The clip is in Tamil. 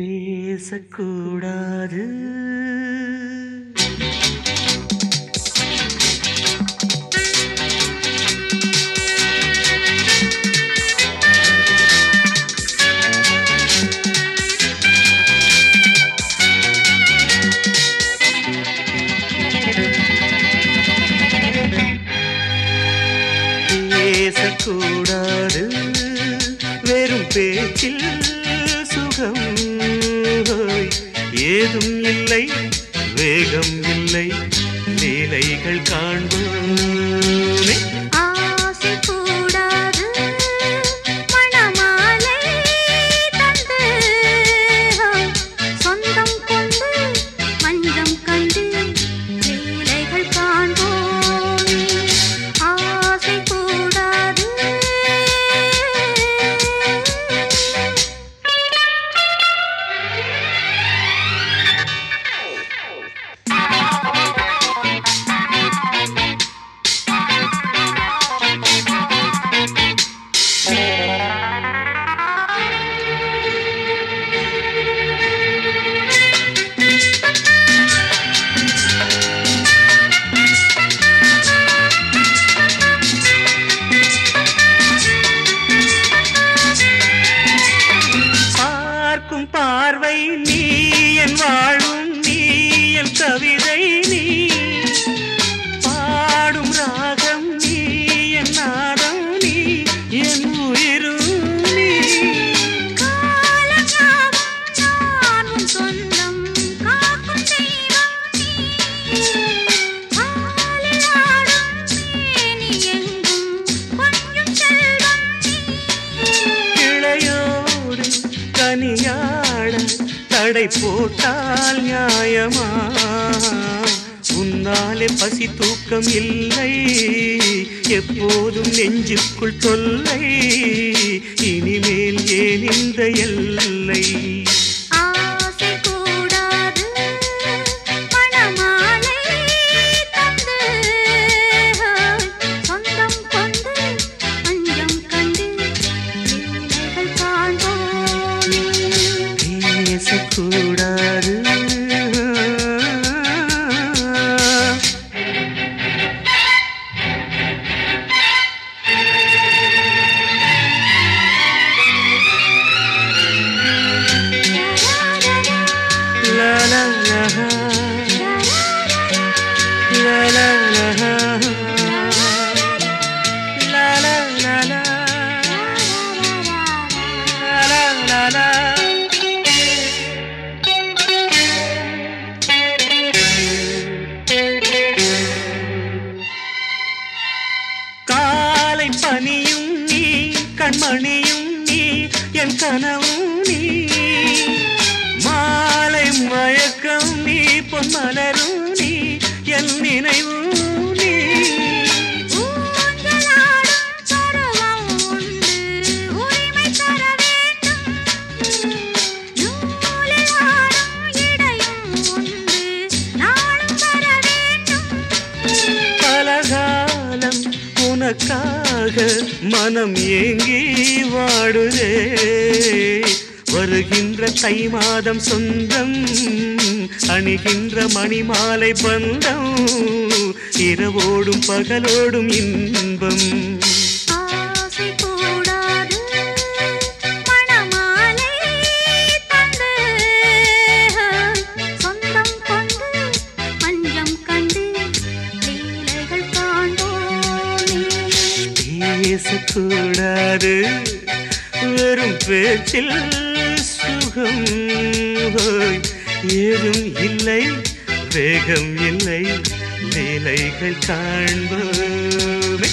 பேசக்கூடாது. பேசக்கூடாது. வெறும் பேச்சில் சுகம் ஏதும் இல்லை வேகம் இல்லை லீலைகள் காண்போம் ஆசை கூடாது சொந்தம் கொண்டு மஞ்சம் கண்டு தனியாட தடை போட்டால் நியாயமா? உன்னாலே பசி தூக்கம் இல்லை. எப்போதும் நெஞ்சுக்குள் தொல்லை. இனிமேல் ஏன் இந்த எல்லை? mm கனியும் நீ கண்மணியும் நீ என் கனவும் நீ. மாலை மயக்கம் நீ பொன்மலர் மனம் ஏங்கி வாடுதே. வருகின்ற தை மாதம் சொந்தம் அணிகின்ற மணிமாலை பந்தம் இரவோடும் பகலோடும் இன்பம். பேசக்கூடாது. வெறும் பேச்சில் சுகம் ஏதும் இல்லை வேகம் இல்லை வேலைகள் காண்போமே.